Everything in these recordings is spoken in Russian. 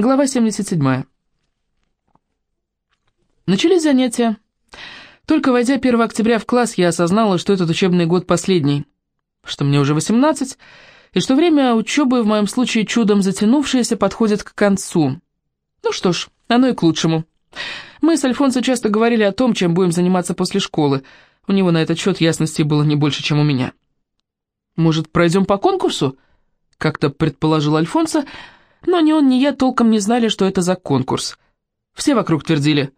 Глава 77. Начались занятия. Только войдя 1 октября в класс, я осознала, что этот учебный год последний, что мне уже 18, и что время учебы, в моем случае чудом затянувшееся, подходит к концу. Ну что ж, оно и к лучшему. Мы с Альфонсо часто говорили о том, чем будем заниматься после школы. У него на этот счет ясности было не больше, чем у меня. «Может, пройдем по конкурсу?» — как-то предположил Альфонсо, но ни он, ни я толком не знали, что это за конкурс. Все вокруг твердили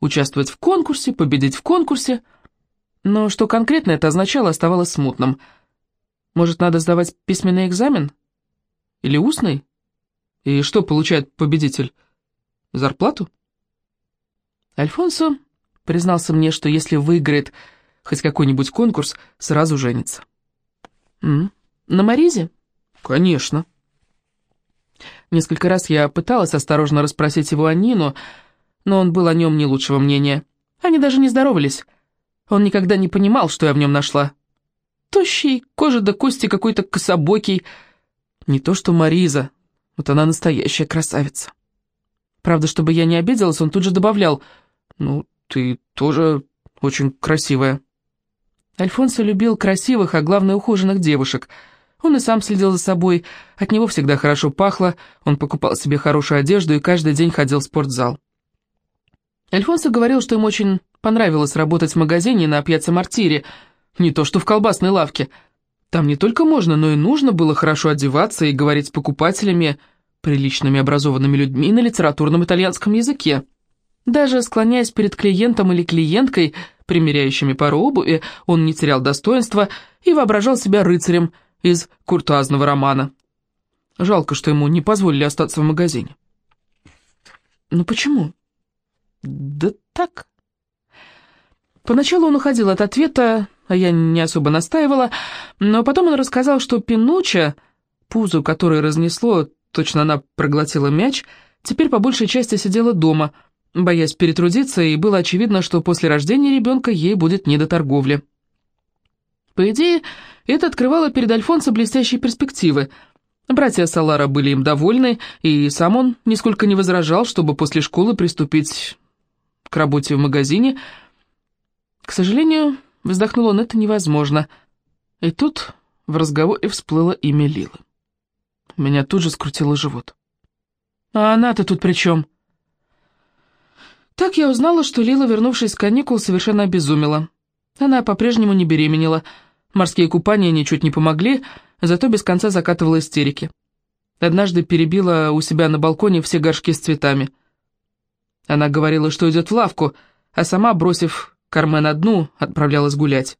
«участвовать в конкурсе», «победить в конкурсе», но что конкретно это означало, оставалось смутным. Может, надо сдавать письменный экзамен? Или устный? И что получает победитель? Зарплату? Альфонсо признался мне, что если выиграет хоть какой-нибудь конкурс, сразу женится. М на Маризе? Конечно. Несколько раз я пыталась осторожно расспросить его о Нину, но он был о нем не лучшего мнения. Они даже не здоровались. Он никогда не понимал, что я в нем нашла. Тощий, кожа до кости какой-то кособокий. Не то что Мариза, вот она настоящая красавица. Правда, чтобы я не обиделась, он тут же добавлял, «Ну, ты тоже очень красивая». Альфонсо любил красивых, а главное, ухоженных девушек — он и сам следил за собой, от него всегда хорошо пахло, он покупал себе хорошую одежду и каждый день ходил в спортзал. Альфонсо говорил, что ему очень понравилось работать в магазине на Пьяце Мартире, не то что в колбасной лавке. Там не только можно, но и нужно было хорошо одеваться и говорить с покупателями, приличными образованными людьми на литературном итальянском языке. Даже склоняясь перед клиентом или клиенткой, примеряющими пару обуви, он не терял достоинства и воображал себя рыцарем – из куртуазного романа. Жалко, что ему не позволили остаться в магазине. Ну почему? Да так. Поначалу он уходил от ответа, а я не особо настаивала, но потом он рассказал, что Пинуча, пузу которой разнесло, точно она проглотила мяч, теперь по большей части сидела дома, боясь перетрудиться, и было очевидно, что после рождения ребенка ей будет не до торговли. По идее, это открывало перед Альфонсо блестящие перспективы. Братья Салара были им довольны, и сам он нисколько не возражал, чтобы после школы приступить к работе в магазине. К сожалению, вздохнул он, это невозможно. И тут в разговоре всплыло имя Лилы. Меня тут же скрутило живот. «А она-то тут при чем?» Так я узнала, что Лила, вернувшись с каникул, совершенно обезумела. Она по-прежнему не беременела, Морские купания ничуть не помогли, зато без конца закатывала истерики. Однажды перебила у себя на балконе все горшки с цветами. Она говорила, что идет в лавку, а сама, бросив Кармен одну, отправлялась гулять.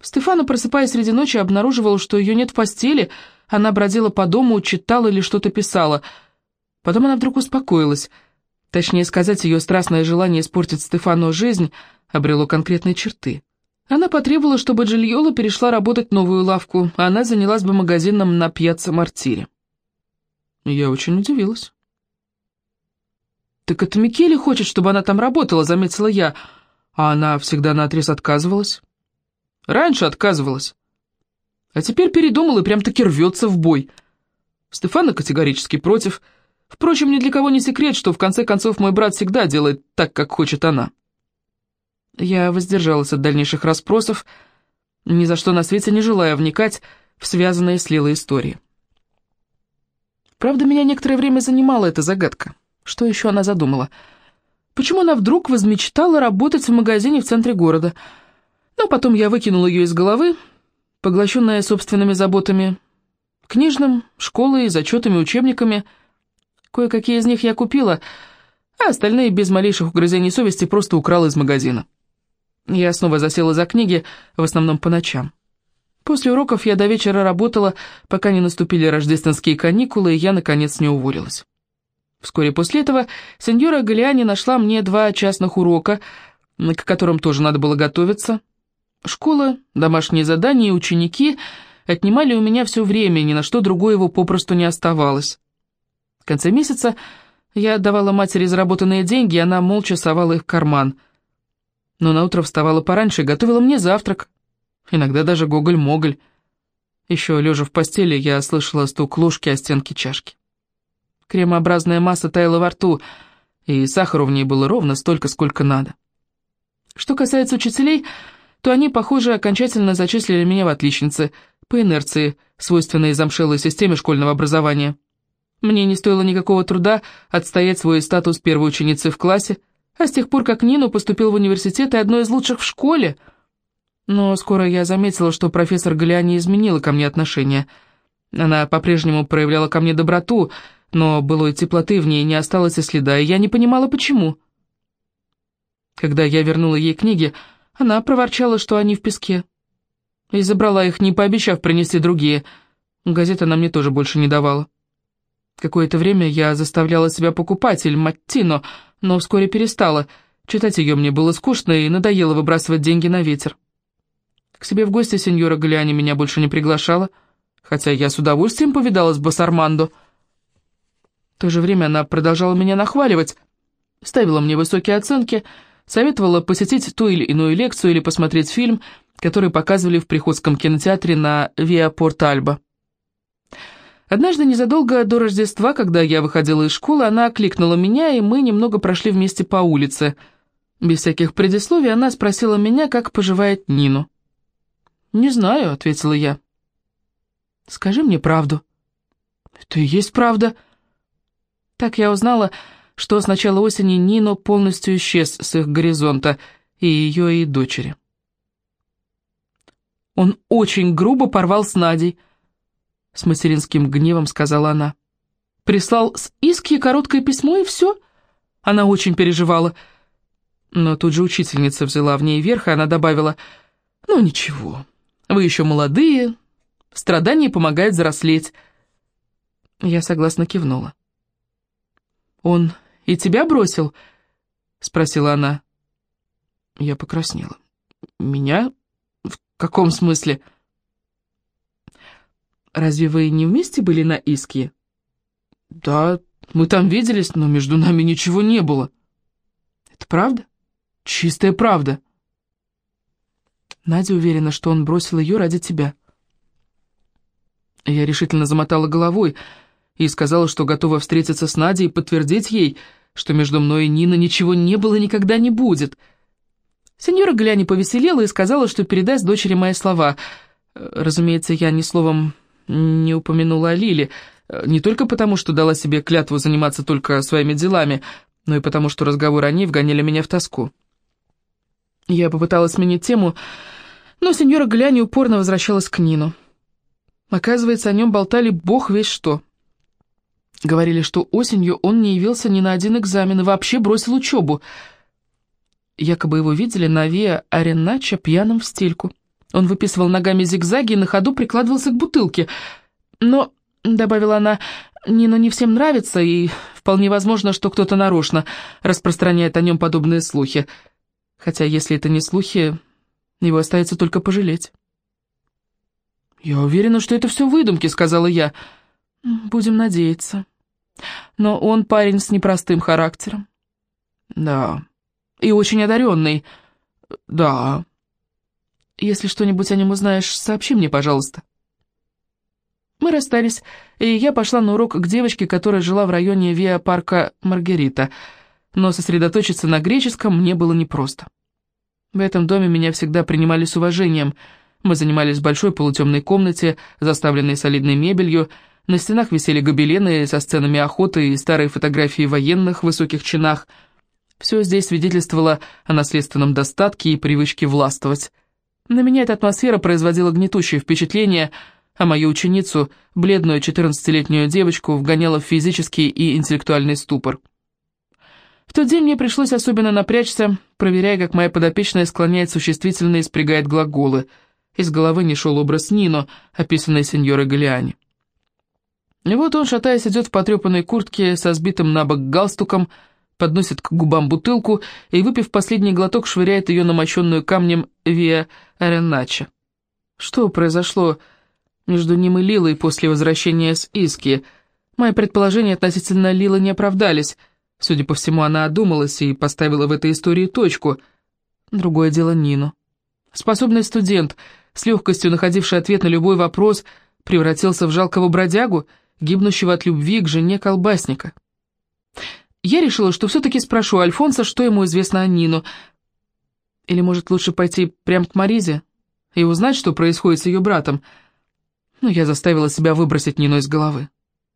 Стефана, просыпаясь среди ночи, обнаруживал, что ее нет в постели, она бродила по дому, читала или что-то писала. Потом она вдруг успокоилась. Точнее сказать, ее страстное желание испортить Стефану жизнь обрело конкретные черты. Она потребовала, чтобы Джильола перешла работать в новую лавку, а она занялась бы магазином на пьяцца Мартире. Я очень удивилась. «Так это Микеле хочет, чтобы она там работала», — заметила я, а она всегда наотрез отказывалась. Раньше отказывалась, а теперь передумала и прям-таки рвется в бой. Стефана категорически против. Впрочем, ни для кого не секрет, что в конце концов мой брат всегда делает так, как хочет она. Я воздержалась от дальнейших расспросов, ни за что на свете не желая вникать в связанные с Лилой истории. Правда, меня некоторое время занимала эта загадка. Что еще она задумала? Почему она вдруг возмечтала работать в магазине в центре города? Но потом я выкинула ее из головы, поглощенная собственными заботами, книжным, школой, зачетами, учебниками. Кое-какие из них я купила, а остальные без малейших угрызений совести просто украла из магазина. Я снова засела за книги, в основном по ночам. После уроков я до вечера работала, пока не наступили рождественские каникулы, и я, наконец, не уволилась. Вскоре после этого сеньора Галиани нашла мне два частных урока, к которым тоже надо было готовиться. Школа, домашние задания и ученики отнимали у меня все время, ни на что другое его попросту не оставалось. В конце месяца я давала матери заработанные деньги, и она молча совала их в карман – но наутро вставала пораньше и готовила мне завтрак. Иногда даже гоголь-моголь. Еще лежа в постели, я слышала стук ложки о стенки чашки. Кремообразная масса таяла во рту, и сахару в ней было ровно столько, сколько надо. Что касается учителей, то они, похоже, окончательно зачислили меня в отличницы, по инерции, свойственной замшелой системе школьного образования. Мне не стоило никакого труда отстоять свой статус первой ученицы в классе, а с тех пор, как Нину поступил в университет и одной из лучших в школе. Но скоро я заметила, что профессор Галиани изменила ко мне отношение. Она по-прежнему проявляла ко мне доброту, но былой теплоты в ней не осталось и следа, и я не понимала, почему. Когда я вернула ей книги, она проворчала, что они в песке. И забрала их, не пообещав принести другие. Газет она мне тоже больше не давала. Какое-то время я заставляла себя покупать Эль Маттино, но вскоре перестала. Читать ее мне было скучно и надоело выбрасывать деньги на ветер. К себе в гости сеньора Галиани меня больше не приглашала, хотя я с удовольствием повидалась с Басармандо. В то же время она продолжала меня нахваливать, ставила мне высокие оценки, советовала посетить ту или иную лекцию или посмотреть фильм, который показывали в Приходском кинотеатре на Виа Порт-Альба. Однажды незадолго до Рождества, когда я выходила из школы, она окликнула меня, и мы немного прошли вместе по улице. Без всяких предисловий она спросила меня, как поживает Нину. «Не знаю», — ответила я. «Скажи мне правду». «Это и есть правда». Так я узнала, что с начала осени Нино полностью исчез с их горизонта, и ее, и дочери. Он очень грубо порвал с Надей, с материнским гневом сказала она. Прислал с Иски короткое письмо, и все. Она очень переживала. Но тут же учительница взяла в ней верх, и она добавила, «Ну ничего, вы еще молодые, страдание помогает взрослеть». Я согласно кивнула. «Он и тебя бросил?» — спросила она. Я покраснела. «Меня? В каком смысле?» Разве вы не вместе были на Иске?» «Да, мы там виделись, но между нами ничего не было». «Это правда? Чистая правда». Надя уверена, что он бросил ее ради тебя. Я решительно замотала головой и сказала, что готова встретиться с Надей и подтвердить ей, что между мной и Ниной ничего не было и никогда не будет. Сеньора Гляни повеселела и сказала, что передаст дочери мои слова. Разумеется, я ни словом не упомянула о Лиле, не только потому, что дала себе клятву заниматься только своими делами, но и потому, что разговоры о ней вгоняли меня в тоску. Я попыталась сменить тему, но сеньора Гляни упорно возвращалась к Нину. Оказывается, о нем болтали бог весь что. Говорили, что осенью он не явился ни на один экзамен и вообще бросил учебу. Якобы его видели на Виа Аренача пьяным в стельку. Он выписывал ногами зигзаги и на ходу прикладывался к бутылке. Но, — добавила она, — Нину не всем нравится, и вполне возможно, что кто-то нарочно распространяет о нем подобные слухи. Хотя, если это не слухи, его остается только пожалеть. «Я уверена, что это все выдумки», — сказала я. «Будем надеяться. Но он парень с непростым характером». «Да, и очень одаренный». «Да». Если что-нибудь о нем узнаешь, сообщи мне, пожалуйста». Мы расстались, и я пошла на урок к девочке, которая жила в районе Виа-парка Маргарита, но сосредоточиться на греческом мне было непросто. В этом доме меня всегда принимали с уважением. Мы занимались в большой полутемной комнате, заставленной солидной мебелью, на стенах висели гобелены со сценами охоты и старые фотографии военных в высоких чинах. Все здесь свидетельствовало о наследственном достатке и привычке властвовать. На меня эта атмосфера производила гнетущее впечатление, а мою ученицу, бледную 14-летнюю девочку, вгоняла в физический и интеллектуальный ступор. В тот день мне пришлось особенно напрячься, проверяя, как моя подопечная склоняет существительные и спрягает глаголы. Из головы не шел образ Нино, описанный сеньорой Галиани. И вот он, шатаясь, идет в потрепанной куртке со сбитым на бок галстуком, подносит к губам бутылку и, выпив последний глоток, швыряет ее на мощенную камнем Виа Аренача. Что произошло между ним и Лилой после возвращения с Иски? Мои предположения относительно Лилы не оправдались. Судя по всему, она одумалась и поставила в этой истории точку. Другое дело Нину. Способный студент, с легкостью находивший ответ на любой вопрос, превратился в жалкого бродягу, гибнущего от любви к жене колбасника. Я решила, что все-таки спрошу Альфонса, что ему известно о Нину. Или, может, лучше пойти прямо к Маризе и узнать, что происходит с ее братом. Но я заставила себя выбросить Нину из головы.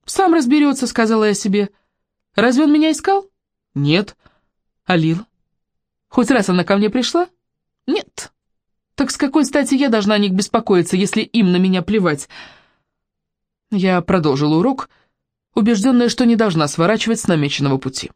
«Сам разберется», — сказала я себе. «Разве он меня искал?» «Нет». «А Лила? Хоть раз она ко мне пришла?» «Нет». «Так с какой стати я должна о них беспокоиться, если им на меня плевать?» Я продолжила урок, убежденная, что не должна сворачивать с намеченного пути.